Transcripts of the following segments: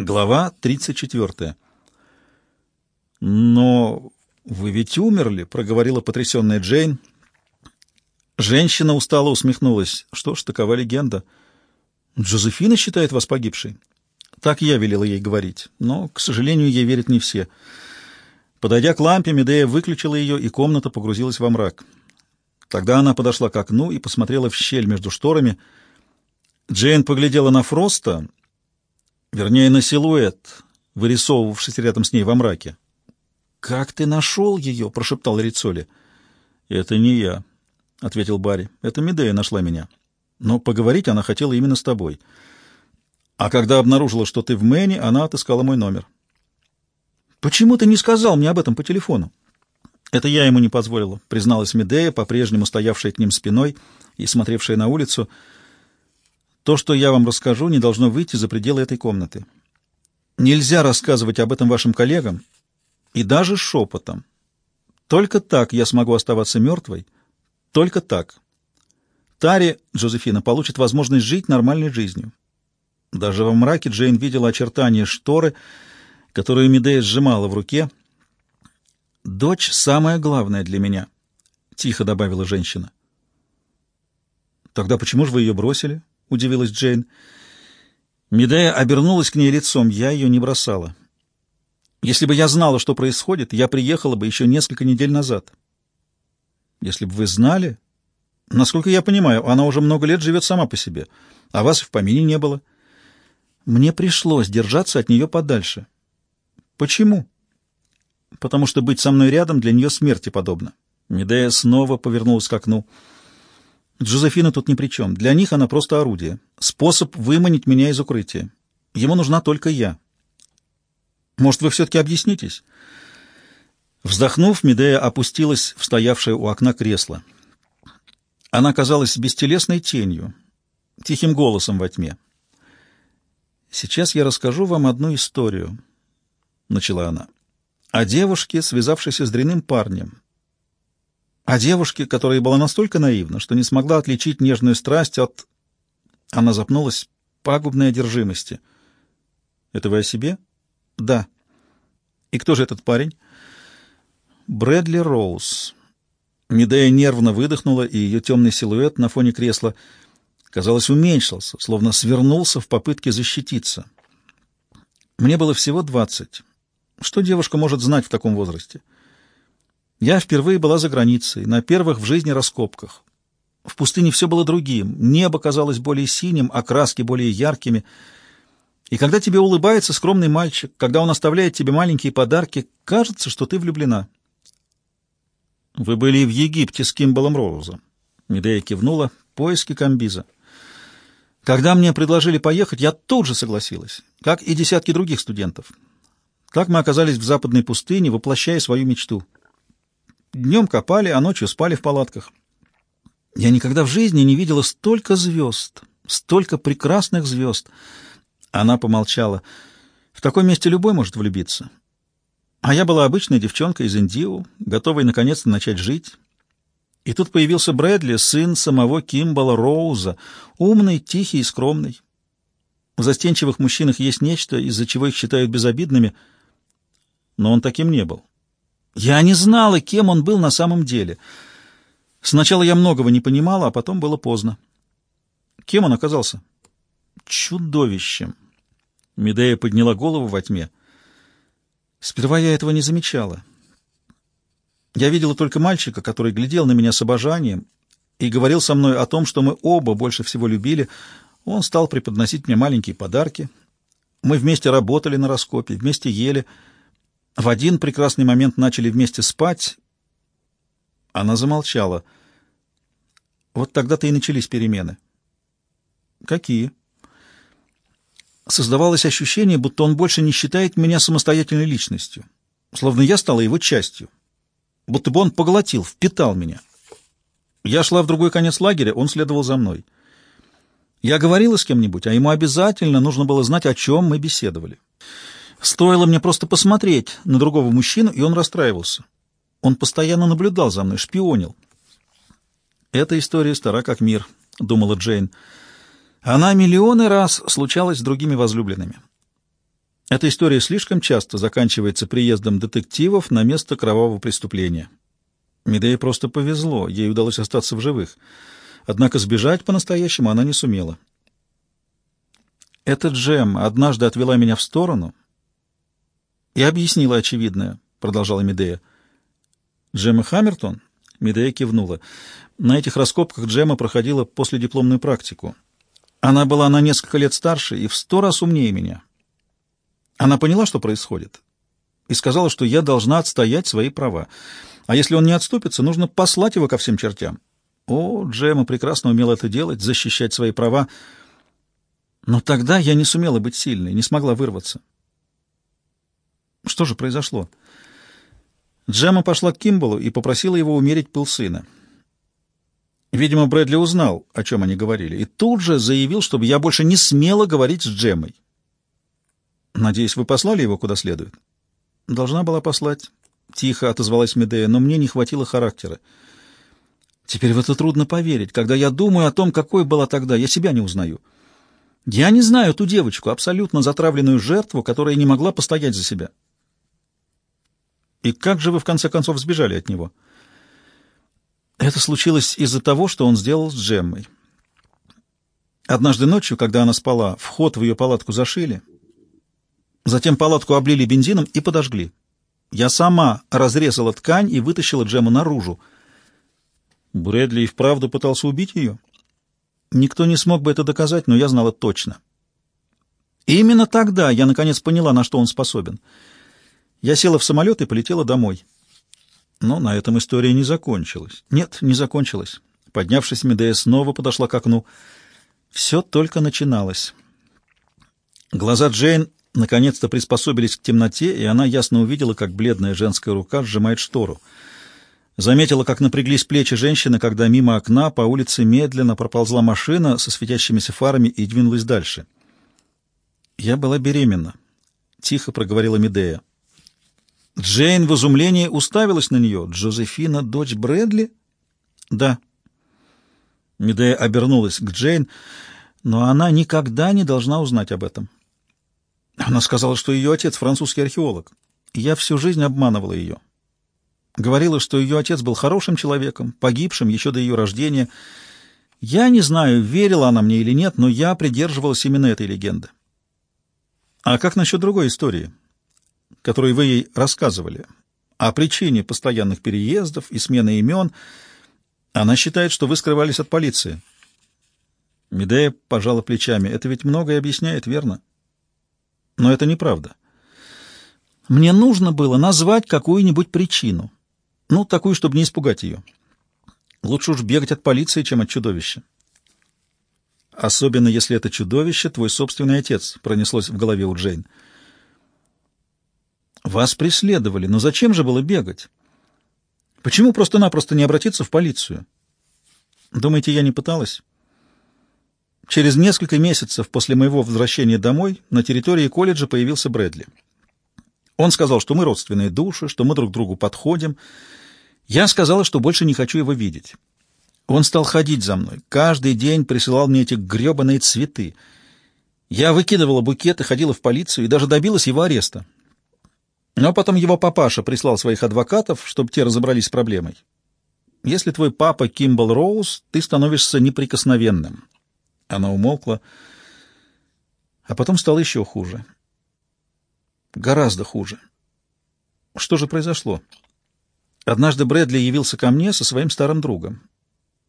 Глава 34. «Но вы ведь умерли», — проговорила потрясенная Джейн. Женщина устало усмехнулась. «Что ж, такова легенда. Джозефина считает вас погибшей». Так я велела ей говорить, но, к сожалению, ей верят не все. Подойдя к лампе, Медея выключила ее, и комната погрузилась во мрак. Тогда она подошла к окну и посмотрела в щель между шторами. Джейн поглядела на Фроста, вернее, на силуэт, вырисовывавшийся рядом с ней во мраке. «Как ты нашел ее?» — прошептал Рицоли. «Это не я», — ответил Барри. «Это Медея нашла меня. Но поговорить она хотела именно с тобой. А когда обнаружила, что ты в Мэне, она отыскала мой номер». «Почему ты не сказал мне об этом по телефону?» «Это я ему не позволила», — призналась Медея, по-прежнему стоявшая к ним спиной и смотревшая на улицу. То, что я вам расскажу, не должно выйти за пределы этой комнаты. Нельзя рассказывать об этом вашим коллегам, и даже шепотом. Только так я смогу оставаться мертвой, только так. Тари, Джозефина, получит возможность жить нормальной жизнью. Даже во мраке Джейн видела очертания шторы, которую Медея сжимала в руке. «Дочь — самое главное для меня», — тихо добавила женщина. «Тогда почему же вы ее бросили?» — удивилась Джейн. Медея обернулась к ней лицом. Я ее не бросала. Если бы я знала, что происходит, я приехала бы еще несколько недель назад. Если бы вы знали... Насколько я понимаю, она уже много лет живет сама по себе, а вас в помине не было. Мне пришлось держаться от нее подальше. Почему? Потому что быть со мной рядом для нее смерти подобно. Медея снова повернулась к окну. Джозефина тут ни при чем. Для них она просто орудие. Способ выманить меня из укрытия. Ему нужна только я. Может, вы все-таки объяснитесь?» Вздохнув, Медея опустилась в стоявшее у окна кресло. Она казалась бестелесной тенью, тихим голосом во тьме. «Сейчас я расскажу вам одну историю», — начала она, — «о девушке, связавшейся с дряным парнем, о девушке, которая была настолько наивна, что не смогла отличить нежную страсть от... Она запнулась пагубной одержимости. «Это вы о себе?» «Да». «И кто же этот парень?» «Брэдли Роуз». Медея нервно выдохнула, и ее темный силуэт на фоне кресла, казалось, уменьшился, словно свернулся в попытке защититься. Мне было всего двадцать. Что девушка может знать в таком возрасте?» Я впервые была за границей, на первых в жизни раскопках. В пустыне все было другим, небо казалось более синим, а краски более яркими. И когда тебе улыбается скромный мальчик, когда он оставляет тебе маленькие подарки, кажется, что ты влюблена. «Вы были в Египте с Кимбалом Роузом», — Медея кивнула, — «поиски Камбиза». Когда мне предложили поехать, я тут же согласилась, как и десятки других студентов. Так мы оказались в западной пустыне, воплощая свою мечту — Днем копали, а ночью спали в палатках. Я никогда в жизни не видела столько звезд, столько прекрасных звезд. Она помолчала. В таком месте любой может влюбиться. А я была обычной девчонкой из Индио, готовой наконец-то начать жить. И тут появился Брэдли, сын самого Кимбала Роуза, умный, тихий и скромный. В застенчивых мужчинах есть нечто, из-за чего их считают безобидными, но он таким не был. Я не знала, кем он был на самом деле. Сначала я многого не понимала, а потом было поздно. Кем он оказался? Чудовищем. Медея подняла голову во тьме. Сперва я этого не замечала. Я видела только мальчика, который глядел на меня с обожанием и говорил со мной о том, что мы оба больше всего любили. Он стал преподносить мне маленькие подарки. Мы вместе работали на раскопе, вместе ели — в один прекрасный момент начали вместе спать. Она замолчала. Вот тогда-то и начались перемены. Какие? Создавалось ощущение, будто он больше не считает меня самостоятельной личностью, словно я стала его частью, будто бы он поглотил, впитал меня. Я шла в другой конец лагеря, он следовал за мной. Я говорила с кем-нибудь, а ему обязательно нужно было знать, о чем мы беседовали. Стоило мне просто посмотреть на другого мужчину, и он расстраивался. Он постоянно наблюдал за мной, шпионил. «Эта история стара как мир», — думала Джейн. Она миллионы раз случалась с другими возлюбленными. Эта история слишком часто заканчивается приездом детективов на место кровавого преступления. Медее просто повезло, ей удалось остаться в живых. Однако сбежать по-настоящему она не сумела. Эта Джем однажды отвела меня в сторону и объяснила очевидное, — продолжала Медея. Джема Хаммертон? Медея кивнула. На этих раскопках Джема проходила последипломную практику. Она была на несколько лет старше и в сто раз умнее меня. Она поняла, что происходит, и сказала, что я должна отстоять свои права. А если он не отступится, нужно послать его ко всем чертям. О, Джема прекрасно умела это делать, защищать свои права. Но тогда я не сумела быть сильной, не смогла вырваться. Что же произошло? Джема пошла к Кимбалу и попросила его умерить пыл сына. Видимо, Брэдли узнал, о чем они говорили, и тут же заявил, чтобы я больше не смела говорить с Джемой. «Надеюсь, вы послали его куда следует?» «Должна была послать», — тихо отозвалась Медея, «но мне не хватило характера. Теперь в это трудно поверить. Когда я думаю о том, какой была тогда, я себя не узнаю. Я не знаю ту девочку, абсолютно затравленную жертву, которая не могла постоять за себя». «И как же вы, в конце концов, сбежали от него?» Это случилось из-за того, что он сделал с Джеммой. Однажды ночью, когда она спала, вход в ее палатку зашили, затем палатку облили бензином и подожгли. Я сама разрезала ткань и вытащила Джему наружу. Брэдли и вправду пытался убить ее? Никто не смог бы это доказать, но я знала точно. Именно тогда я наконец поняла, на что он способен. Я села в самолет и полетела домой. Но на этом история не закончилась. Нет, не закончилась. Поднявшись, Медея снова подошла к окну. Все только начиналось. Глаза Джейн наконец-то приспособились к темноте, и она ясно увидела, как бледная женская рука сжимает штору. Заметила, как напряглись плечи женщины, когда мимо окна по улице медленно проползла машина со светящимися фарами и двинулась дальше. «Я была беременна», — тихо проговорила Медея. Джейн в изумлении уставилась на нее. «Джозефина, дочь Брэдли?» «Да». Медея обернулась к Джейн, но она никогда не должна узнать об этом. Она сказала, что ее отец французский археолог. Я всю жизнь обманывала ее. Говорила, что ее отец был хорошим человеком, погибшим еще до ее рождения. Я не знаю, верила она мне или нет, но я придерживалась именно этой легенды. А как насчет другой истории? Которую вы ей рассказывали, о причине постоянных переездов и смены имен. Она считает, что вы скрывались от полиции. Медея пожала плечами. Это ведь многое объясняет, верно? Но это неправда. Мне нужно было назвать какую-нибудь причину. Ну, такую, чтобы не испугать ее. Лучше уж бегать от полиции, чем от чудовища. Особенно, если это чудовище твой собственный отец, пронеслось в голове у Джейн. Вас преследовали, но зачем же было бегать? Почему просто-напросто не обратиться в полицию? Думаете, я не пыталась? Через несколько месяцев после моего возвращения домой на территории колледжа появился Брэдли. Он сказал, что мы родственные души, что мы друг другу подходим. Я сказала, что больше не хочу его видеть. Он стал ходить за мной. Каждый день присылал мне эти гребаные цветы. Я выкидывала букеты, ходила в полицию и даже добилась его ареста. Но потом его папаша прислал своих адвокатов, чтобы те разобрались с проблемой. Если твой папа Кимбл Роуз, ты становишься неприкосновенным. Она умолкла, а потом стало еще хуже. Гораздо хуже. Что же произошло? Однажды Брэдли явился ко мне со своим старым другом.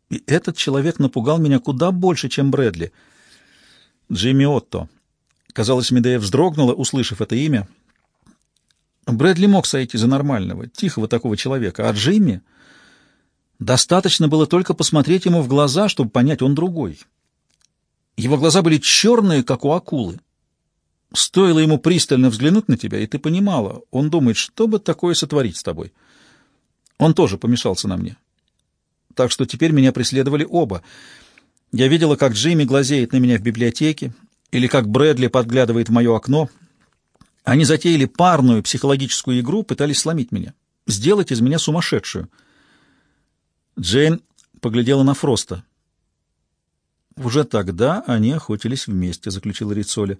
И этот человек напугал меня куда больше, чем Брэдли. Джимми Отто. Казалось, Медея вздрогнула, услышав это имя — Брэдли мог сойти за нормального, тихого такого человека, а Джимми... Достаточно было только посмотреть ему в глаза, чтобы понять, он другой. Его глаза были черные, как у акулы. Стоило ему пристально взглянуть на тебя, и ты понимала, он думает, что бы такое сотворить с тобой. Он тоже помешался на мне. Так что теперь меня преследовали оба. Я видела, как Джимми глазеет на меня в библиотеке, или как Брэдли подглядывает в мое окно — они затеяли парную психологическую игру, пытались сломить меня, сделать из меня сумасшедшую. Джейн поглядела на Фроста. «Уже тогда они охотились вместе», — заключила Рицоли.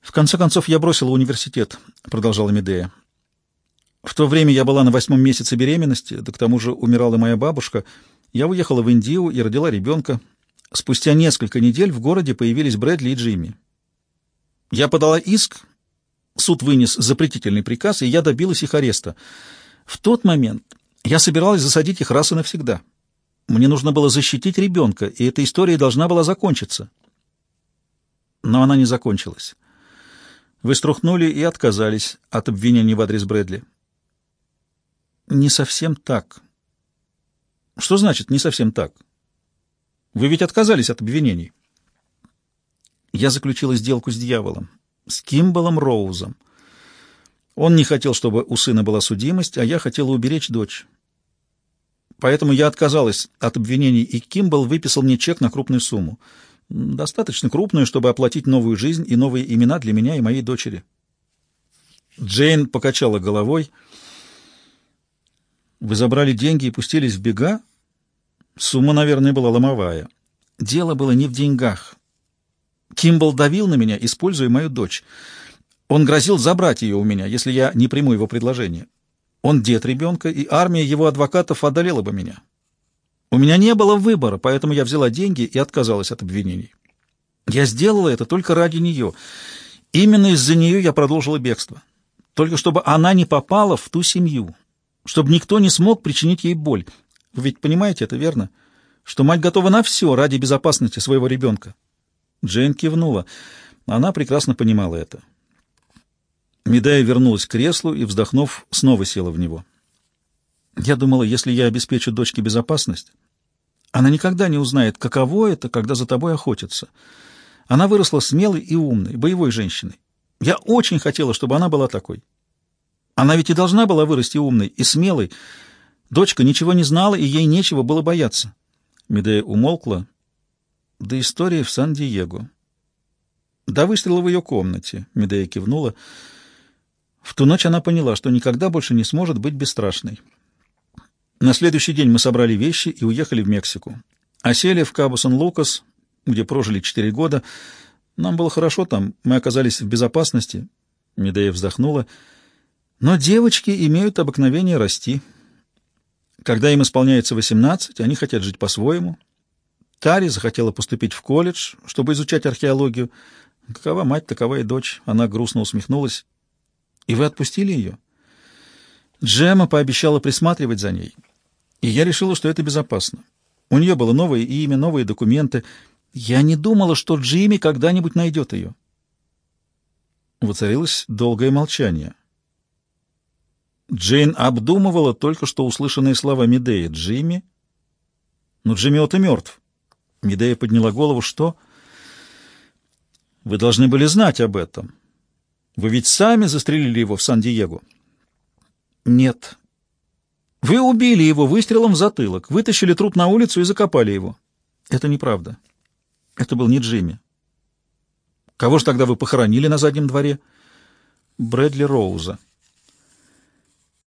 В конце концов, я бросила университет, продолжала Медея. В то время я была на восьмом месяце беременности, да к тому же умирала моя бабушка. Я уехала в Индию и родила ребенка. Спустя несколько недель в городе появились Брэдли и Джимми. Я подала иск, суд вынес запретительный приказ, и я добилась их ареста. В тот момент я собиралась засадить их раз и навсегда. Мне нужно было защитить ребенка, и эта история должна была закончиться. Но она не закончилась. Вы струхнули и отказались от обвинений в адрес Брэдли. Не совсем так. Что значит «не совсем так»? Вы ведь отказались от обвинений. Я заключила сделку с дьяволом, с Кимбалом Роузом. Он не хотел, чтобы у сына была судимость, а я хотела уберечь дочь. Поэтому я отказалась от обвинений, и Кимбал выписал мне чек на крупную сумму. Достаточно крупную, чтобы оплатить новую жизнь и новые имена для меня и моей дочери. Джейн покачала головой. «Вы забрали деньги и пустились в бега?» Сумма, наверное, была ломовая. Дело было не в деньгах. Кимбл давил на меня, используя мою дочь. Он грозил забрать ее у меня, если я не приму его предложение. Он дед ребенка, и армия его адвокатов одолела бы меня. У меня не было выбора, поэтому я взяла деньги и отказалась от обвинений. Я сделала это только ради нее. Именно из-за нее я продолжила бегство. Только чтобы она не попала в ту семью, чтобы никто не смог причинить ей боль. Вы ведь понимаете это, верно? Что мать готова на все ради безопасности своего ребенка. Джейн кивнула. Она прекрасно понимала это. Медая вернулась к креслу и, вздохнув, снова села в него. Я думала, если я обеспечу дочке безопасность, она никогда не узнает, каково это, когда за тобой охотятся. Она выросла смелой и умной, боевой женщиной. Я очень хотела, чтобы она была такой. Она ведь и должна была вырасти умной и смелой, Дочка ничего не знала, и ей нечего было бояться. Медея умолкла. До истории в Сан-Диего. До выстрела в ее комнате, Медея кивнула. В ту ночь она поняла, что никогда больше не сможет быть бесстрашной. На следующий день мы собрали вещи и уехали в Мексику. Осели в Кабусан-Лукас, где прожили четыре года. Нам было хорошо там, мы оказались в безопасности. Медея вздохнула. Но девочки имеют обыкновение расти. Когда им исполняется 18, они хотят жить по-своему. Тари захотела поступить в колледж, чтобы изучать археологию. Какова мать, такова и дочь. Она грустно усмехнулась. И вы отпустили ее? Джема пообещала присматривать за ней. И я решила, что это безопасно. У нее было новое имя, новые документы. Я не думала, что Джимми когда-нибудь найдет ее. Воцарилось долгое молчание. Джейн обдумывала только что услышанные слова Медеи. «Джимми?» «Ну, Джимми-то мертв». Медея подняла голову. «Что?» «Вы должны были знать об этом. Вы ведь сами застрелили его в Сан-Диего». «Нет». «Вы убили его выстрелом в затылок, вытащили труп на улицу и закопали его». «Это неправда. Это был не Джимми». «Кого же тогда вы похоронили на заднем дворе?» «Брэдли Роуза».